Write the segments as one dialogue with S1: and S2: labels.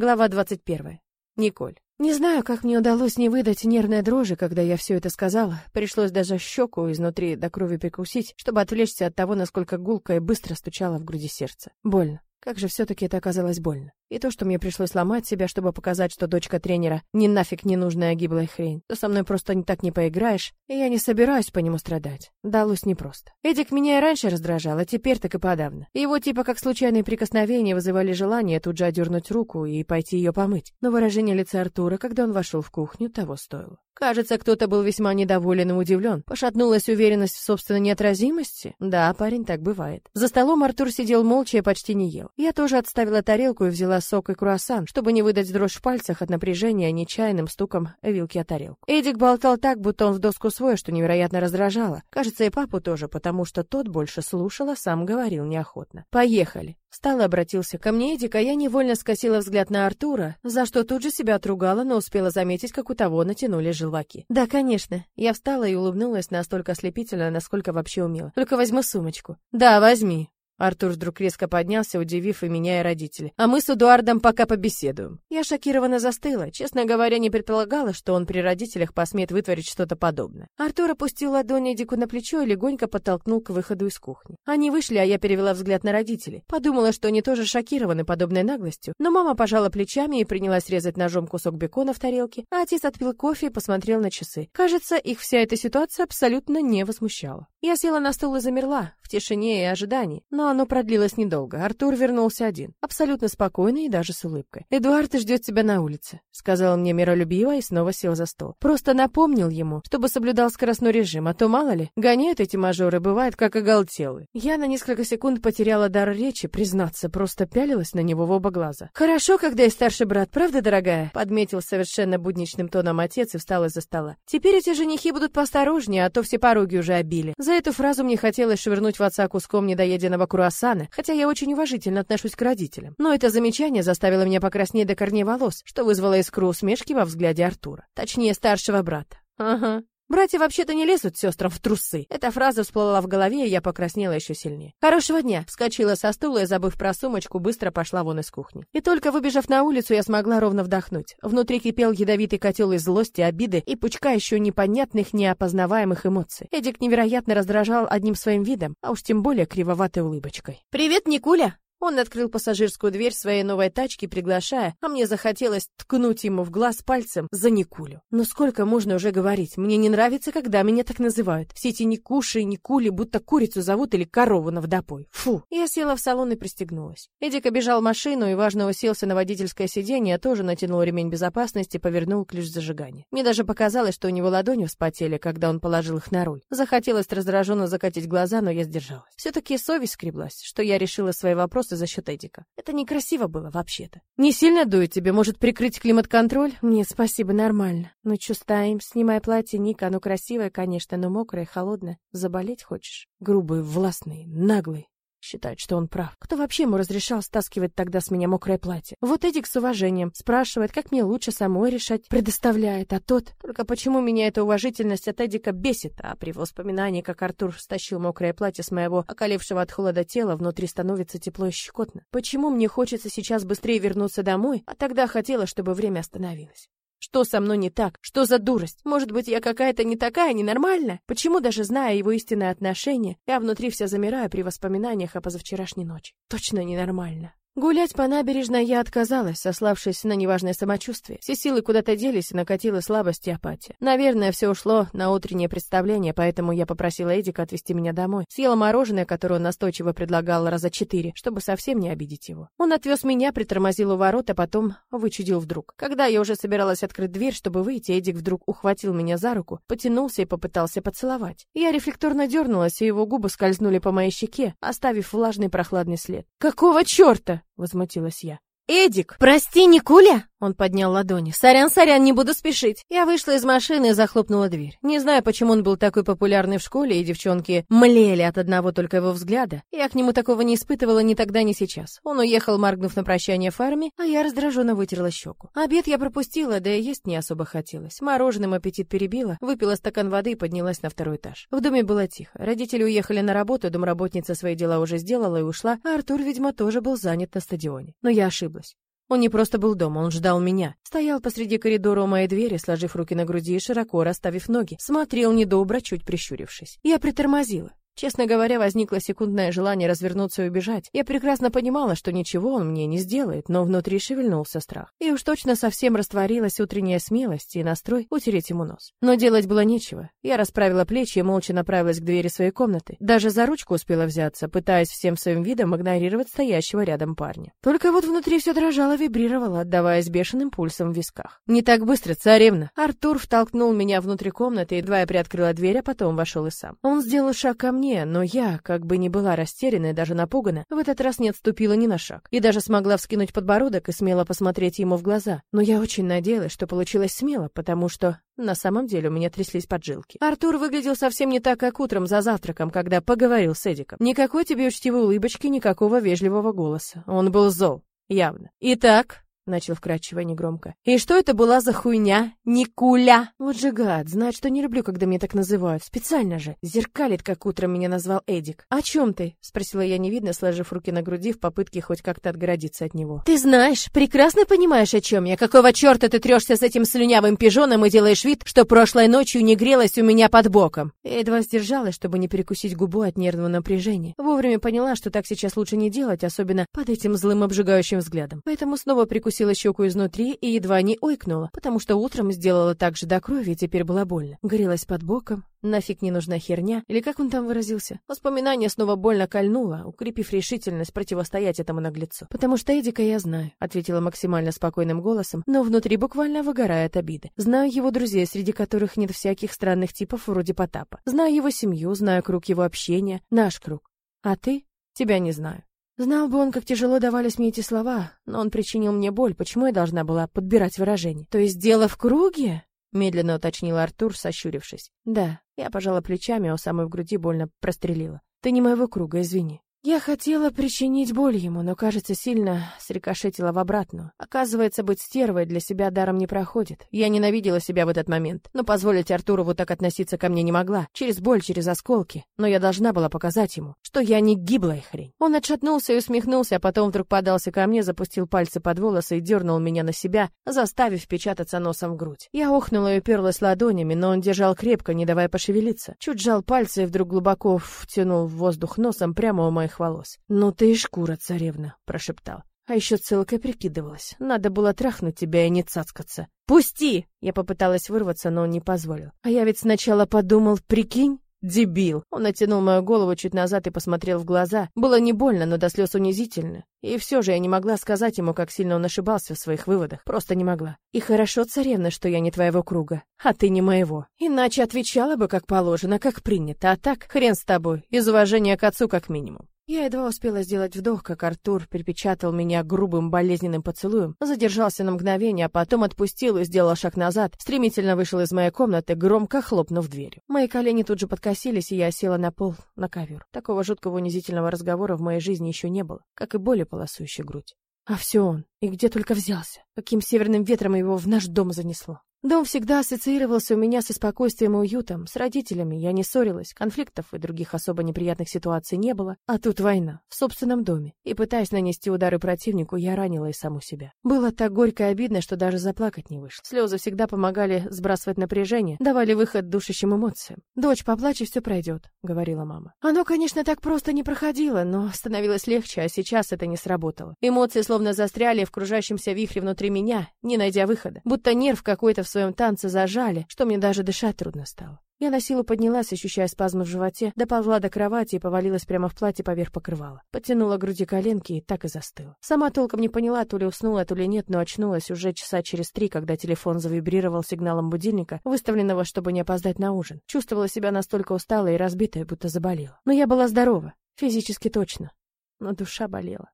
S1: Глава 21. Николь. Не знаю, как мне удалось не выдать нервной дрожи, когда я все это сказала. Пришлось даже щеку изнутри до крови прикусить, чтобы отвлечься от того, насколько гулко и быстро стучало в груди сердце. Больно. Как же все-таки это оказалось больно. И то, что мне пришлось ломать себя, чтобы показать, что дочка тренера не нафиг ненужная гиблая хрень, то со мной просто не так не поиграешь, и я не собираюсь по нему страдать. Далось непросто. Эдик меня и раньше раздражал, а теперь так и подавно. Его типа как случайные прикосновения вызывали желание тут же одернуть руку и пойти ее помыть. Но выражение лица Артура, когда он вошел в кухню, того стоило. Кажется, кто-то был весьма недоволен и удивлен. Пошатнулась уверенность в собственной неотразимости? Да, парень, так бывает. За столом Артур сидел молча и почти не ел. Я тоже отставила тарелку и взяла сок и круассан, чтобы не выдать дрожь в пальцах от напряжения нечаянным стуком вилки о тарелку. Эдик болтал так, будто он в доску свой, что невероятно раздражало. Кажется, и папу тоже, потому что тот больше слушал, а сам говорил неохотно. «Поехали». Встал и обратился ко мне Эдик, а я невольно скосила взгляд на Артура, за что тут же себя отругала, но успела заметить, как у того натянули желваки. Да, конечно. Я встала и улыбнулась настолько ослепительно, насколько вообще умела. Только возьму сумочку. Да, возьми. Артур вдруг резко поднялся, удивив и меня, и родителей. «А мы с Эдуардом пока побеседуем». Я шокированно застыла. Честно говоря, не предполагала, что он при родителях посмеет вытворить что-то подобное. Артур опустил ладонь Эдику на плечо и легонько подтолкнул к выходу из кухни. Они вышли, а я перевела взгляд на родителей. Подумала, что они тоже шокированы подобной наглостью. Но мама пожала плечами и принялась резать ножом кусок бекона в тарелке, а отец отпил кофе и посмотрел на часы. Кажется, их вся эта ситуация абсолютно не возмущала. Я села на стул и замерла, в тишине и ожидании. Но оно продлилось недолго. Артур вернулся один, абсолютно спокойный и даже с улыбкой. «Эдуард ждет тебя на улице», — сказал мне миролюбиво и снова сел за стол. Просто напомнил ему, чтобы соблюдал скоростной режим, а то, мало ли, гоняют эти мажоры, бывает, как оголтелы. Я на несколько секунд потеряла дар речи, признаться, просто пялилась на него в оба глаза. «Хорошо, когда есть старший брат, правда, дорогая?» — подметил совершенно будничным тоном отец и встал из-за стола. «Теперь эти женихи будут поосторожнее, а то все пороги уже обили». За эту фразу мне хотелось швырнуть в отца куском недоеденного круассана, хотя я очень уважительно отношусь к родителям. Но это замечание заставило меня покраснеть до корней волос, что вызвало искру усмешки во взгляде Артура. Точнее, старшего брата. Ага, Братья вообще-то не лезут сестрам в трусы. Эта фраза всплыла в голове, и я покраснела еще сильнее. Хорошего дня. Вскочила со стула и, забыв про сумочку, быстро пошла вон из кухни. И только выбежав на улицу, я смогла ровно вдохнуть. Внутри кипел ядовитый котел из злости, обиды и пучка еще непонятных, неопознаваемых эмоций. Эдик невероятно раздражал одним своим видом, а уж тем более кривоватой улыбочкой. «Привет, Никуля!» Он открыл пассажирскую дверь своей новой тачки, приглашая, а мне захотелось ткнуть ему в глаз пальцем за Никулю. Но сколько можно уже говорить? Мне не нравится, когда меня так называют. Все эти Никуши и Никули будто курицу зовут или корову на водопой. Фу. Я села в салон и пристегнулась. Эдик обежал машину и важно уселся на водительское сиденье, а тоже натянул ремень безопасности повернул ключ зажигания. Мне даже показалось, что у него ладони вспотели, когда он положил их на руль. Захотелось раздраженно закатить глаза, но я сдержалась. Все-таки совесть скреблась, что я решила свои вопросы просто за счет Эдика. Это некрасиво было вообще-то. Не сильно дует тебе, может прикрыть климат-контроль? Нет, спасибо, нормально. Ну чё стоим? Снимай платье, Ника, оно красивое, конечно, но мокрое, холодное. Заболеть хочешь? Грубый, властный, наглый. Считает, что он прав. Кто вообще ему разрешал стаскивать тогда с меня мокрое платье? Вот Эдик с уважением спрашивает, как мне лучше самой решать, предоставляет, а тот... Только почему меня эта уважительность от Эдика бесит, а при воспоминании, как Артур стащил мокрое платье с моего околевшего от холода тела, внутри становится тепло и щекотно? Почему мне хочется сейчас быстрее вернуться домой, а тогда хотела, чтобы время остановилось? Что со мной не так? Что за дурость? Может быть, я какая-то не такая, ненормальная? Почему, даже зная его истинное отношение, я внутри вся замираю при воспоминаниях о позавчерашней ночи? Точно ненормально. Гулять по набережной я отказалась, сославшись на неважное самочувствие. Все силы куда-то делись, накатила слабость и апатия. Наверное, все ушло на утреннее представление, поэтому я попросила Эдика отвезти меня домой. Съела мороженое, которое он настойчиво предлагал раза четыре, чтобы совсем не обидеть его. Он отвез меня, притормозил у ворот, а потом вычудил вдруг. Когда я уже собиралась открыть дверь, чтобы выйти, Эдик вдруг ухватил меня за руку, потянулся и попытался поцеловать. Я рефлекторно дернулась, и его губы скользнули по моей щеке, оставив влажный прохладный след. «Какого черта?» Возмутилась я. Эдик, прости, Никуля, он поднял ладони. «Сорян, сорян, не буду спешить». Я вышла из машины и захлопнула дверь. Не знаю, почему он был такой популярный в школе, и девчонки млели от одного только его взгляда. Я к нему такого не испытывала ни тогда, ни сейчас. Он уехал, моргнув на прощание фарме, а я раздраженно вытерла щеку. Обед я пропустила, да и есть не особо хотелось. Мороженым аппетит перебила, выпила стакан воды и поднялась на второй этаж. В доме было тихо. Родители уехали на работу, домработница свои дела уже сделала и ушла, а Артур, видимо, тоже был занят на стадионе. Но я ошиблась. Он не просто был дома, он ждал меня. Стоял посреди коридора у моей двери, сложив руки на груди и широко расставив ноги. Смотрел недобро, чуть прищурившись. Я притормозила. Честно говоря, возникло секундное желание развернуться и убежать. Я прекрасно понимала, что ничего он мне не сделает, но внутри шевельнулся страх. И уж точно совсем растворилась утренняя смелость и настрой утереть ему нос. Но делать было нечего. Я расправила плечи и молча направилась к двери своей комнаты. Даже за ручку успела взяться, пытаясь всем своим видом игнорировать стоящего рядом парня. Только вот внутри все дрожало, вибрировало, отдаваясь бешеным пульсом в висках. «Не так быстро, царевна!» Артур втолкнул меня внутрь комнаты, едва я приоткрыла дверь, а потом вошел и сам. Он сделал шаг ко мне, мне, но я, как бы ни была растеряна и даже напугана, в этот раз не отступила ни на шаг. И даже смогла вскинуть подбородок и смело посмотреть ему в глаза. Но я очень надеялась, что получилось смело, потому что на самом деле у меня тряслись поджилки. Артур выглядел совсем не так, как утром за завтраком, когда поговорил с Эдиком. Никакой тебе учтивой улыбочки, никакого вежливого голоса. Он был зол, явно. «Итак», начал вкрадчиво негромко. И что это была за хуйня? Никуля. Вот же гад, знает, что не люблю, когда меня так называют. Специально же. Зеркалит, как утром меня назвал Эдик. О чем ты? спросила я невидно, сложив руки на груди в попытке хоть как-то отгородиться от него. Ты знаешь, прекрасно понимаешь, о чем я. Какого черта ты трешься с этим слюнявым пижоном и делаешь вид, что прошлой ночью не грелась у меня под боком? Я едва сдержалась, чтобы не перекусить губу от нервного напряжения. Вовремя поняла, что так сейчас лучше не делать, особенно под этим злым обжигающим взглядом. Поэтому снова прикусила прикусила щеку изнутри и едва не ойкнула, потому что утром сделала так же до крови и теперь было больно. Горелась под боком, нафиг не нужна херня, или как он там выразился. Воспоминание снова больно кольнуло, укрепив решительность противостоять этому наглецу. «Потому что Эдика я знаю», — ответила максимально спокойным голосом, но внутри буквально выгорает обиды. «Знаю его друзей, среди которых нет всяких странных типов вроде Потапа. Знаю его семью, знаю круг его общения, наш круг. А ты? Тебя не знаю. Знал бы он, как тяжело давались мне эти слова, но он причинил мне боль, почему я должна была подбирать выражение? То есть дело в круге? Медленно уточнил Артур, сощурившись. Да, я пожала плечами, а у самой в груди больно прострелила. Ты не моего круга, извини. Я хотела причинить боль ему, но, кажется, сильно срикошетила в обратную. Оказывается, быть стервой для себя даром не проходит. Я ненавидела себя в этот момент, но позволить Артуру вот так относиться ко мне не могла. Через боль, через осколки. Но я должна была показать ему, что я не гиблая хрень. Он отшатнулся и усмехнулся, а потом вдруг подался ко мне, запустил пальцы под волосы и дернул меня на себя, заставив впечататься носом в грудь. Я охнула и уперлась ладонями, но он держал крепко, не давая пошевелиться. Чуть сжал пальцы и вдруг глубоко втянул в воздух носом прямо у моих моих волос. «Ну ты и шкура, царевна», — прошептал. А еще целкой прикидывалась. Надо было трахнуть тебя и не цацкаться. «Пусти!» Я попыталась вырваться, но он не позволил. А я ведь сначала подумал, прикинь, Дебил. Он натянул мою голову чуть назад и посмотрел в глаза. Было не больно, но до слез унизительно. И все же я не могла сказать ему, как сильно он ошибался в своих выводах. Просто не могла. И хорошо, царевна, что я не твоего круга, а ты не моего. Иначе отвечала бы как положено, как принято, а так хрен с тобой, из уважения к отцу как минимум. Я едва успела сделать вдох, как Артур припечатал меня грубым болезненным поцелуем, задержался на мгновение, а потом отпустил и сделал шаг назад, стремительно вышел из моей комнаты, громко хлопнув дверью. Мои колени тут же подкосились, и я села на пол, на ковер. Такого жуткого унизительного разговора в моей жизни еще не было, как и более полосующая грудь. А все он. И где только взялся. Каким северным ветром его в наш дом занесло. Дом всегда ассоциировался у меня со спокойствием и уютом. С родителями я не ссорилась, конфликтов и других особо неприятных ситуаций не было. А тут война, в собственном доме. И пытаясь нанести удары противнику, я ранила и саму себя. Было так горько и обидно, что даже заплакать не вышло. Слезы всегда помогали сбрасывать напряжение, давали выход душащим эмоциям. «Дочь, поплачь, и все пройдет», — говорила мама. Оно, конечно, так просто не проходило, но становилось легче, а сейчас это не сработало. Эмоции словно застряли в кружащемся вихре внутри меня, не найдя выхода. Будто нерв какой-то своем танце зажали, что мне даже дышать трудно стало. Я на силу поднялась, ощущая спазмы в животе, доползла до кровати и повалилась прямо в платье поверх покрывала. Подтянула груди коленки и так и застыла. Сама толком не поняла, то ли уснула, то ли нет, но очнулась уже часа через три, когда телефон завибрировал сигналом будильника, выставленного, чтобы не опоздать на ужин. Чувствовала себя настолько усталой и разбитой, будто заболела. Но я была здорова, физически точно. Но душа болела.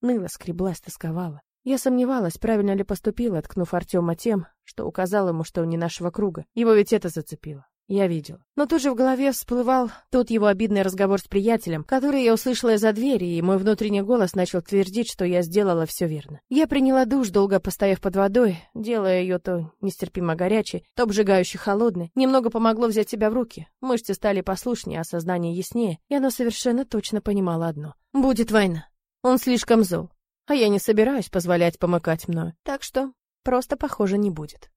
S1: Ныла, скреблась, тосковала. Я сомневалась, правильно ли поступила, ткнув Артема тем, что указал ему, что он не нашего круга. Его ведь это зацепило. Я видел. Но тут же в голове всплывал тот его обидный разговор с приятелем, который я услышала из-за двери, и мой внутренний голос начал твердить, что я сделала все верно. Я приняла душ, долго постояв под водой, делая ее то нестерпимо горячей, то обжигающе холодной. Немного помогло взять себя в руки. Мышцы стали послушнее, а сознание яснее, и оно совершенно точно понимало одно. Будет война. Он слишком зол. А я не собираюсь позволять помыкать мною, так что просто, похоже, не будет.